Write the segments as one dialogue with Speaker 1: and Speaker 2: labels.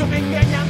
Speaker 1: canción engañando.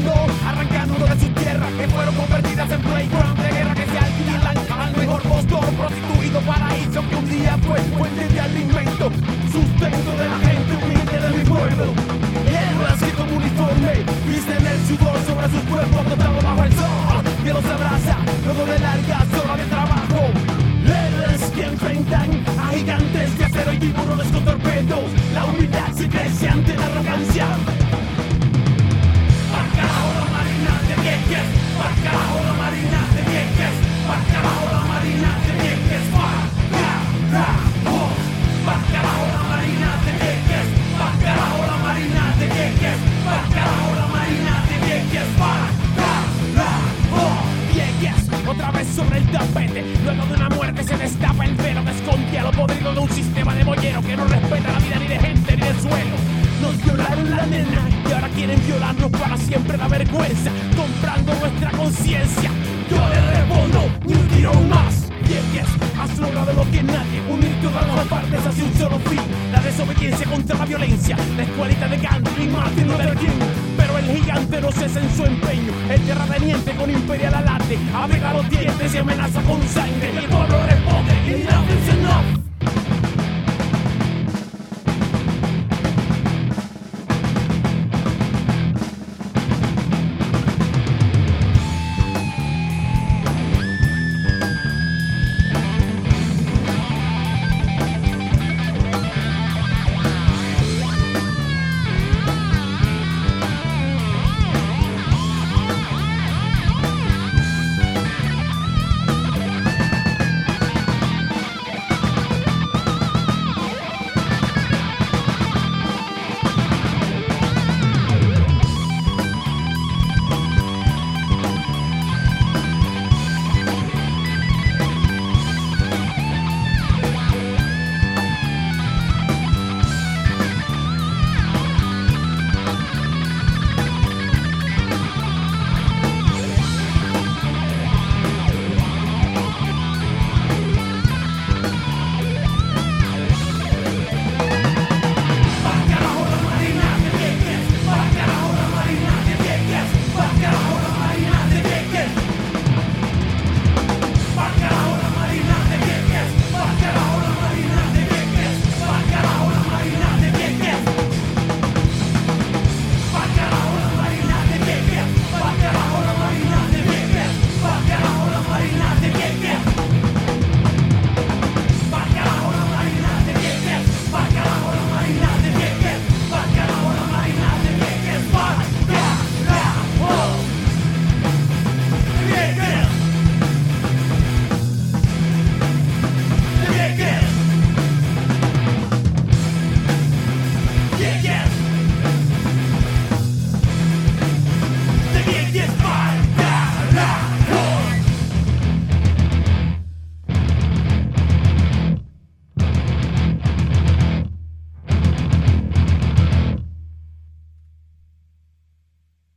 Speaker 1: Y ahora quieren violarnos para siempre la vergüenza, comprando nuestra conciencia. Yo le respondo, ni un tiro más. Vieques, has logrado lo que nadie, unir todas las partes hacia un solo fin. La desobediencia contra la violencia, la escuelita de Gandhi y Martin Luther King. Pero el gigante no cesa en su empeño, el terrateniente con imperial alate, apega los dientes y amenaza con sangre. El pueblo responde.